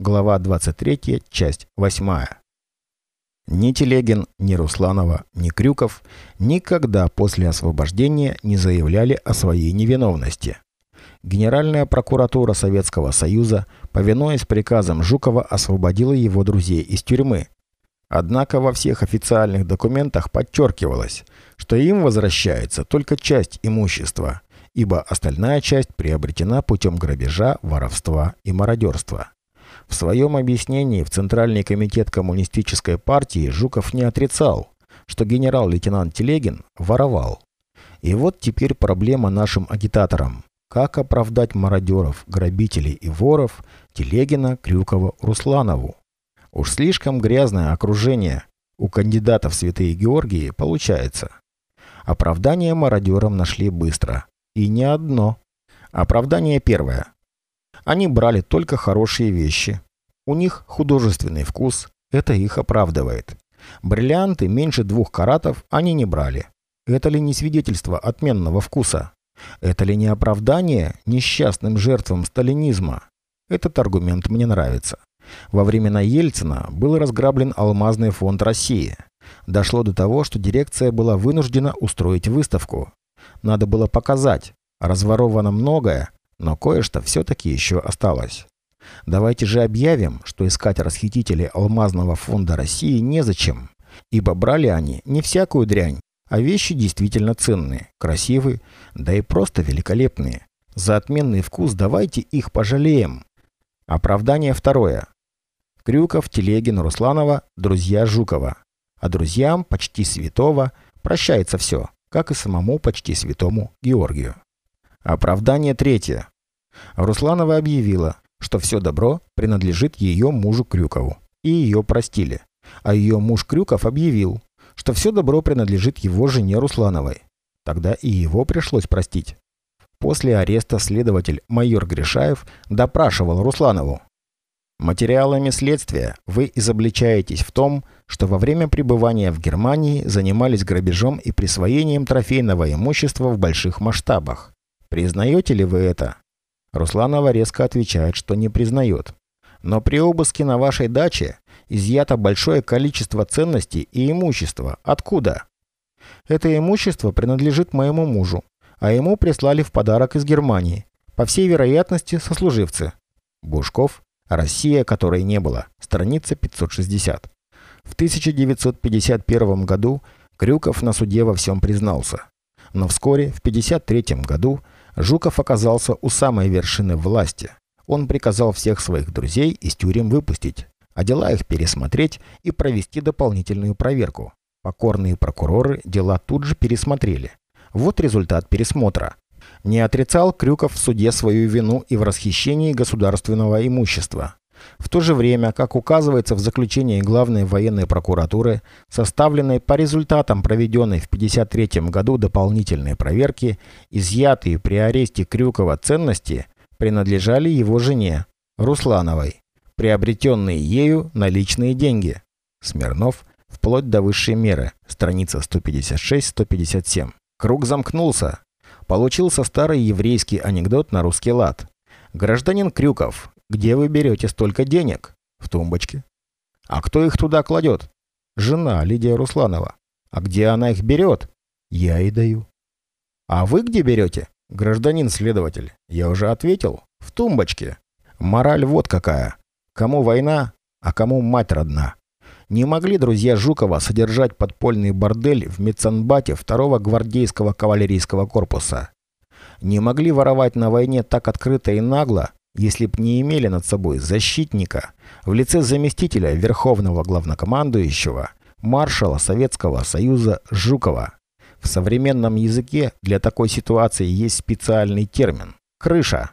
Глава 23, часть 8. Ни Телегин, ни Русланова, ни Крюков никогда после освобождения не заявляли о своей невиновности. Генеральная прокуратура Советского Союза, повинуясь приказам Жукова, освободила его друзей из тюрьмы. Однако во всех официальных документах подчеркивалось, что им возвращается только часть имущества, ибо остальная часть приобретена путем грабежа, воровства и мародерства. В своем объяснении в Центральный комитет коммунистической партии Жуков не отрицал, что генерал-лейтенант Телегин воровал. И вот теперь проблема нашим агитаторам. Как оправдать мародеров, грабителей и воров Телегина, Крюкова, Русланову? Уж слишком грязное окружение у кандидатов святые Георгии получается. Оправдание мародерам нашли быстро. И не одно. Оправдание первое. Они брали только хорошие вещи. У них художественный вкус, это их оправдывает. Бриллианты меньше двух каратов они не брали. Это ли не свидетельство отменного вкуса? Это ли не оправдание несчастным жертвам сталинизма? Этот аргумент мне нравится. Во времена Ельцина был разграблен алмазный фонд России. Дошло до того, что дирекция была вынуждена устроить выставку. Надо было показать, разворовано многое, но кое-что все-таки еще осталось. Давайте же объявим, что искать расхитителей алмазного фонда России незачем, ибо брали они не всякую дрянь, а вещи действительно ценные, красивые, да и просто великолепные. За отменный вкус давайте их пожалеем. Оправдание второе. Крюков, Телегин, Русланова – друзья Жукова. А друзьям почти святого прощается все, как и самому почти святому Георгию. Оправдание третье. Русланова объявила, что все добро принадлежит ее мужу Крюкову, и ее простили. А ее муж Крюков объявил, что все добро принадлежит его жене Руслановой. Тогда и его пришлось простить. После ареста следователь майор Гришаев допрашивал Русланову. Материалами следствия вы изобличаетесь в том, что во время пребывания в Германии занимались грабежом и присвоением трофейного имущества в больших масштабах. Признаете ли вы это? Русланова резко отвечает, что не признает. Но при обыске на вашей даче изъято большое количество ценностей и имущества. Откуда? Это имущество принадлежит моему мужу, а ему прислали в подарок из Германии. По всей вероятности, сослуживцы. Бушков. Россия, которой не было. Страница 560. В 1951 году Крюков на суде во всем признался. Но вскоре, в 1953 году, Жуков оказался у самой вершины власти. Он приказал всех своих друзей из тюрем выпустить, а дела их пересмотреть и провести дополнительную проверку. Покорные прокуроры дела тут же пересмотрели. Вот результат пересмотра. Не отрицал Крюков в суде свою вину и в расхищении государственного имущества. В то же время, как указывается в заключении Главной военной прокуратуры, составленной по результатам проведенной в 1953 году дополнительной проверки, изъятые при аресте Крюкова ценности принадлежали его жене, Руслановой, приобретенные ею наличные деньги. Смирнов, вплоть до высшей меры, страница 156-157. Круг замкнулся. Получился старый еврейский анекдот на русский лад. Гражданин Крюков, где вы берете столько денег? В тумбочке. А кто их туда кладет? Жена Лидия Русланова. А где она их берет? Я и даю. А вы где берете? Гражданин следователь. Я уже ответил. В тумбочке. Мораль вот какая. Кому война, а кому мать родна. Не могли друзья Жукова содержать подпольный бордель в Мецанбате второго гвардейского кавалерийского корпуса. Не могли воровать на войне так открыто и нагло, если б не имели над собой защитника в лице заместителя Верховного Главнокомандующего, маршала Советского Союза Жукова. В современном языке для такой ситуации есть специальный термин – крыша.